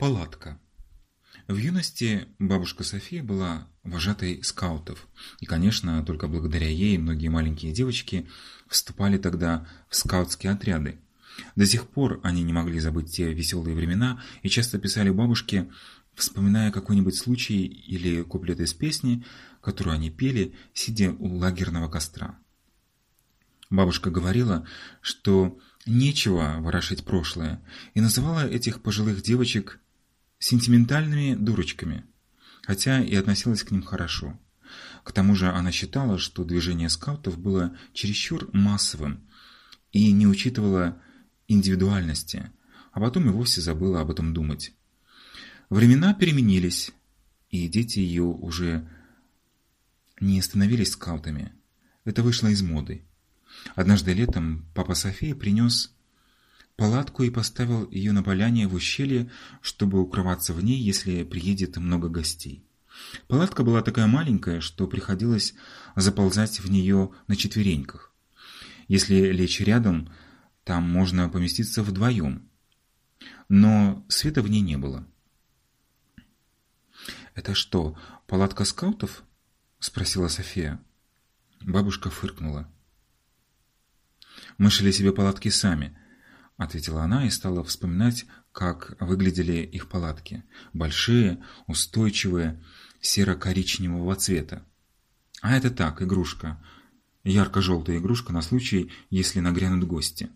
Палатка. В юности бабушка София была вожатой скаутов, и, конечно, только благодаря ей многие маленькие девочки вступали тогда в скаутские отряды. До сих пор они не могли забыть те веселые времена и часто писали бабушке, вспоминая какой-нибудь случай или куплет из песни, которую они пели, сидя у лагерного костра. Бабушка говорила, что нечего ворошить прошлое, и называла этих пожилых девочек сентиментальными дурочками, хотя и относилась к ним хорошо. К тому же она считала, что движение скаутов было чересчур массовым и не учитывала индивидуальности, а потом и вовсе забыла об этом думать. Времена переменились, и дети ее уже не становились скаутами. Это вышло из моды. Однажды летом папа Софии принес палатку и поставил ее на поляне в ущелье, чтобы укрываться в ней, если приедет много гостей. Палатка была такая маленькая, что приходилось заползать в нее на четвереньках. Если лечь рядом, там можно поместиться вдвоем. Но света в ней не было. «Это что, палатка скаутов?» – спросила София. Бабушка фыркнула. «Мы шили себе палатки сами», – ответила она и стала вспоминать, как выглядели их палатки. Большие, устойчивые, серо-коричневого цвета. А это так, игрушка. Ярко-желтая игрушка на случай, если нагрянут гости.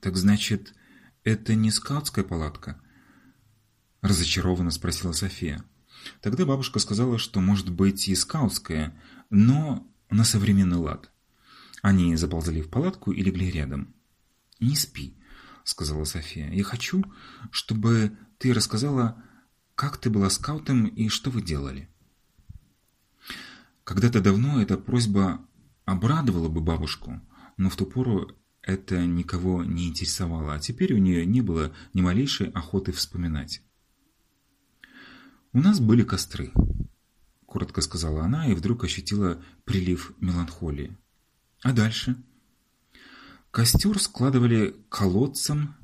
«Так значит, это не скаутская палатка?» Разочарованно спросила София. Тогда бабушка сказала, что может быть и скаутская, но на современный лад. Они заползали в палатку и легли рядом. «Не спи», — сказала София. «Я хочу, чтобы ты рассказала, как ты была скаутом и что вы делали». Когда-то давно эта просьба обрадовала бы бабушку, но в ту пору это никого не интересовало, а теперь у нее не было ни малейшей охоты вспоминать. «У нас были костры», – коротко сказала она и вдруг ощутила прилив меланхолии. «А дальше?» Костер складывали колодцем,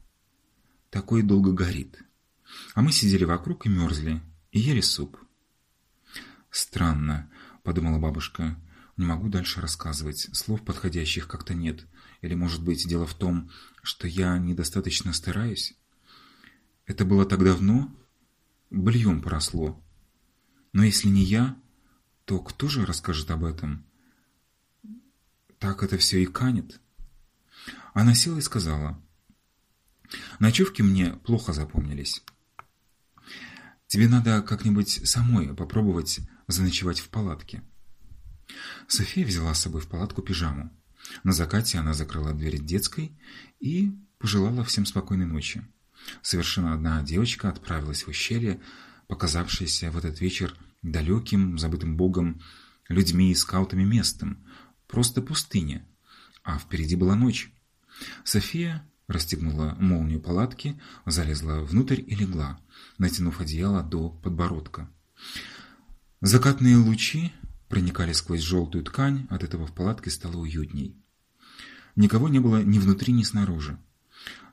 такой долго горит. А мы сидели вокруг и мерзли, и ели суп. «Странно», – подумала бабушка, – «не могу дальше рассказывать, слов подходящих как-то нет. Или, может быть, дело в том, что я недостаточно стараюсь?» Это было так давно, быльем поросло. Но если не я, то кто же расскажет об этом? Так это все и канет. Она села и сказала. Ночевки мне плохо запомнились. Тебе надо как-нибудь самой попробовать заночевать в палатке. София взяла с собой в палатку пижаму. На закате она закрыла дверь детской и пожелала всем спокойной ночи. Совершенно одна девочка отправилась в ущелье, показавшееся в этот вечер далеким, забытым богом, людьми и скаутами местом, просто пустыня, а впереди была ночь. София расстегнула молнию палатки, залезла внутрь и легла, натянув одеяло до подбородка. Закатные лучи проникали сквозь желтую ткань, от этого в палатке стало уютней. Никого не было ни внутри, ни снаружи.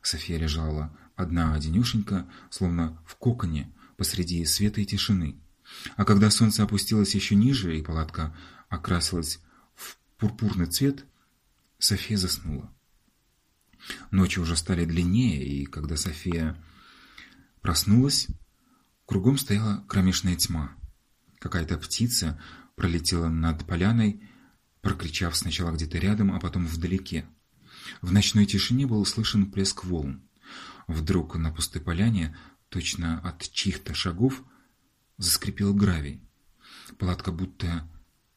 София лежала одна одинешенька, словно в коконе, посреди света и тишины. А когда солнце опустилось еще ниже, и палатка окрасилась в пурпурный цвет, София заснула. Ночи уже стали длиннее, и когда София проснулась, кругом стояла кромешная тьма. Какая-то птица пролетела над поляной, прокричав сначала где-то рядом, а потом вдалеке. В ночной тишине был слышен плеск волн. Вдруг на пустой поляне, точно от чьих-то шагов, заскрипел гравий. Палатка будто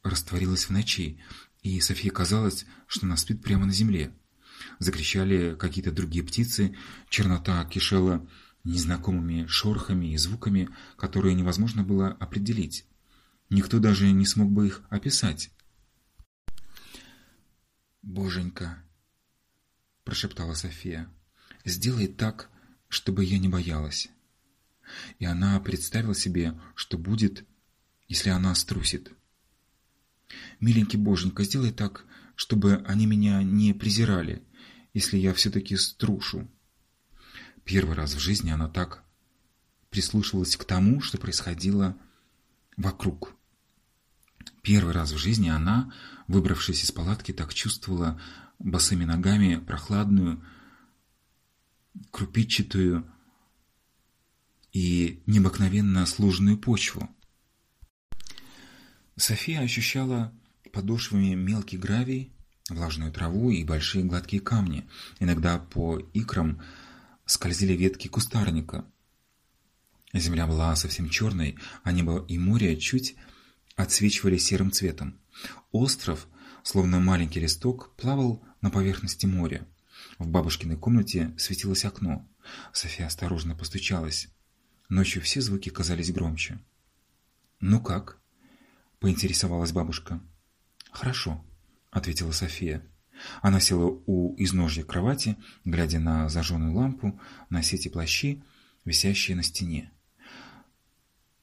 растворилась в ночи, и Софии казалось, что она спит прямо на земле. Закричали какие-то другие птицы, чернота кишела незнакомыми шорохами и звуками, которые невозможно было определить. Никто даже не смог бы их описать. «Боженька!» – прошептала София. «Сделай так, чтобы я не боялась». И она представила себе, что будет, если она струсит. «Миленький Боженька, сделай так, чтобы они меня не презирали, если я все-таки струшу». Первый раз в жизни она так прислушивалась к тому, что происходило вокруг. Первый раз в жизни она, выбравшись из палатки, так чувствовала босыми ногами прохладную, крупичатую и необыкновенно сложную почву. София ощущала подошвами мелкий гравий, влажную траву и большие гладкие камни. Иногда по икрам скользили ветки кустарника. Земля была совсем черной, а небо и море чуть отсвечивали серым цветом. Остров, словно маленький листок, плавал на поверхности моря. В бабушкиной комнате светилось окно. София осторожно постучалась. Ночью все звуки казались громче. «Ну как?» – поинтересовалась бабушка. «Хорошо», – ответила София. Она села у изножья кровати, глядя на зажженную лампу, на сети плащи, висящие на стене.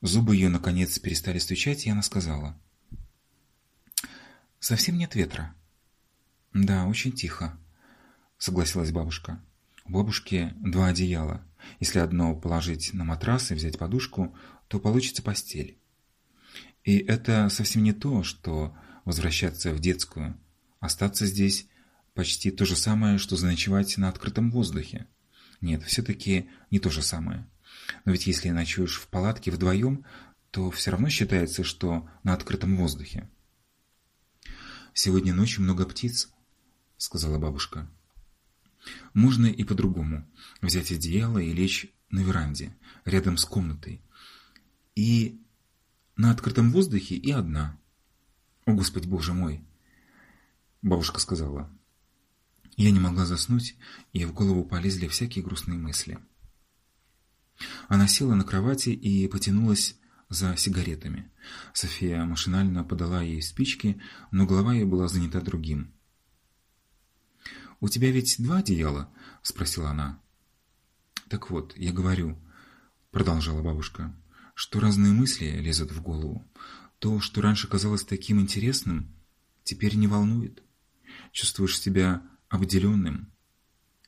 Зубы ее, наконец, перестали стучать, и она сказала. «Совсем нет ветра?» «Да, очень тихо», — согласилась бабушка. «У бабушки два одеяла. Если одно положить на матрас и взять подушку, то получится постель. И это совсем не то, что возвращаться в детскую. Остаться здесь почти то же самое, что заночевать на открытом воздухе. Нет, все-таки не то же самое. Но ведь если ночуешь в палатке вдвоем, то все равно считается, что на открытом воздухе. «Сегодня ночью много птиц», — сказала бабушка. «Можно и по-другому. Взять одеяло и лечь на веранде, рядом с комнатой. И на открытом воздухе и одна. О, Господь Боже мой!» Бабушка сказала. Я не могла заснуть, и в голову полезли всякие грустные мысли. Она села на кровати и потянулась за сигаретами. София машинально подала ей спички, но голова ее была занята другим. «У тебя ведь два одеяла?» – спросила она. «Так вот, я говорю», – продолжала бабушка, – «что разные мысли лезут в голову. То, что раньше казалось таким интересным, теперь не волнует. Чувствуешь себя обделенным,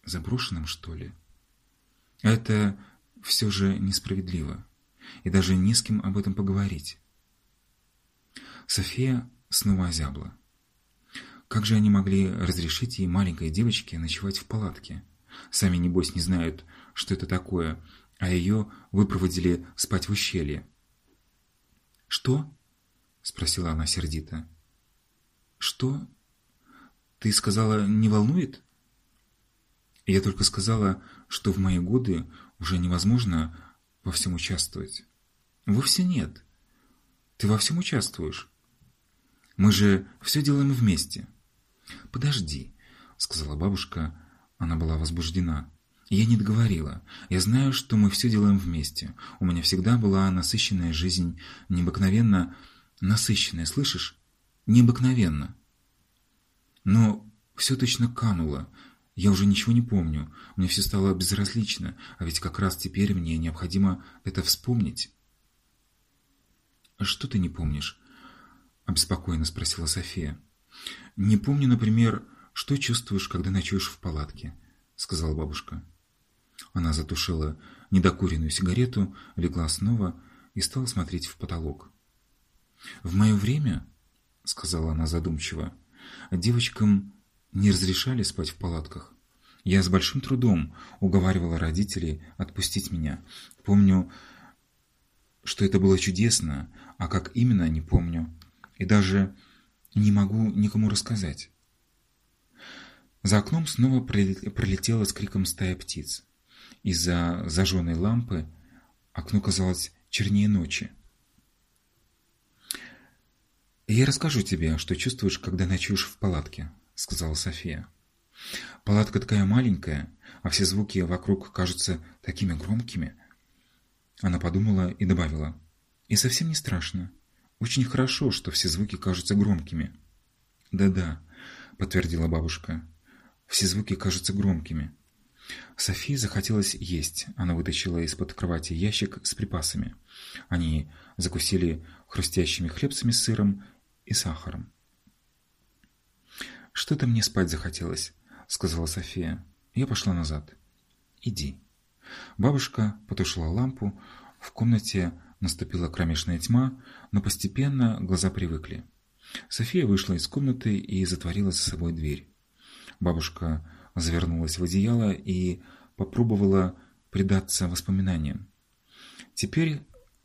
заброшенным, что ли. Это все же несправедливо, и даже не с кем об этом поговорить. София снова озябла. Как же они могли разрешить ей маленькой девочке ночевать в палатке? Сами, небось, не знают, что это такое, а ее выпроводили спать в ущелье. «Что?» – спросила она сердито. «Что? Ты сказала, не волнует?» Я только сказала, что в мои годы уже невозможно во всем участвовать. Вовсе нет. Ты во всем участвуешь. Мы же все делаем вместе. Подожди, сказала бабушка. Она была возбуждена. Я не договорила. Я знаю, что мы все делаем вместе. У меня всегда была насыщенная жизнь, необыкновенно насыщенная, слышишь? Необыкновенно. Но все точно кануло, я уже ничего не помню, мне все стало безразлично, а ведь как раз теперь мне необходимо это вспомнить. «Что ты не помнишь?» – обеспокоенно спросила София. «Не помню, например, что чувствуешь, когда ночуешь в палатке», – сказала бабушка. Она затушила недокуренную сигарету, легла снова и стала смотреть в потолок. «В мое время, — сказала она задумчиво, — девочкам не разрешали спать в палатках. Я с большим трудом уговаривала родителей отпустить меня. Помню, что это было чудесно, а как именно, не помню. И даже не могу никому рассказать. За окном снова пролетела с криком стая птиц. Из-за зажженной лампы окно казалось чернее ночи. «Я расскажу тебе, что чувствуешь, когда ночуешь в палатке», сказала София. Палатка такая маленькая, а все звуки вокруг кажутся такими громкими. Она подумала и добавила. И совсем не страшно. Очень хорошо, что все звуки кажутся громкими. Да-да, подтвердила бабушка. Все звуки кажутся громкими. Софии захотелось есть. Она вытащила из-под кровати ящик с припасами. Они закусили хрустящими хлебцами с сыром и сахаром. «Что-то мне спать захотелось», — сказала София. Я пошла назад. «Иди». Бабушка потушила лампу, в комнате наступила кромешная тьма, но постепенно глаза привыкли. София вышла из комнаты и затворила за собой дверь. Бабушка завернулась в одеяло и попробовала предаться воспоминаниям. Теперь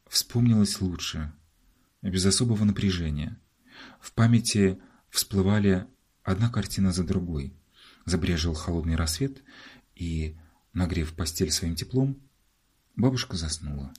вспомнилось лучше, без особого напряжения. В памяти всплывали одна картина за другой. Забрежил холодный рассвет, и, нагрев постель своим теплом, бабушка заснула.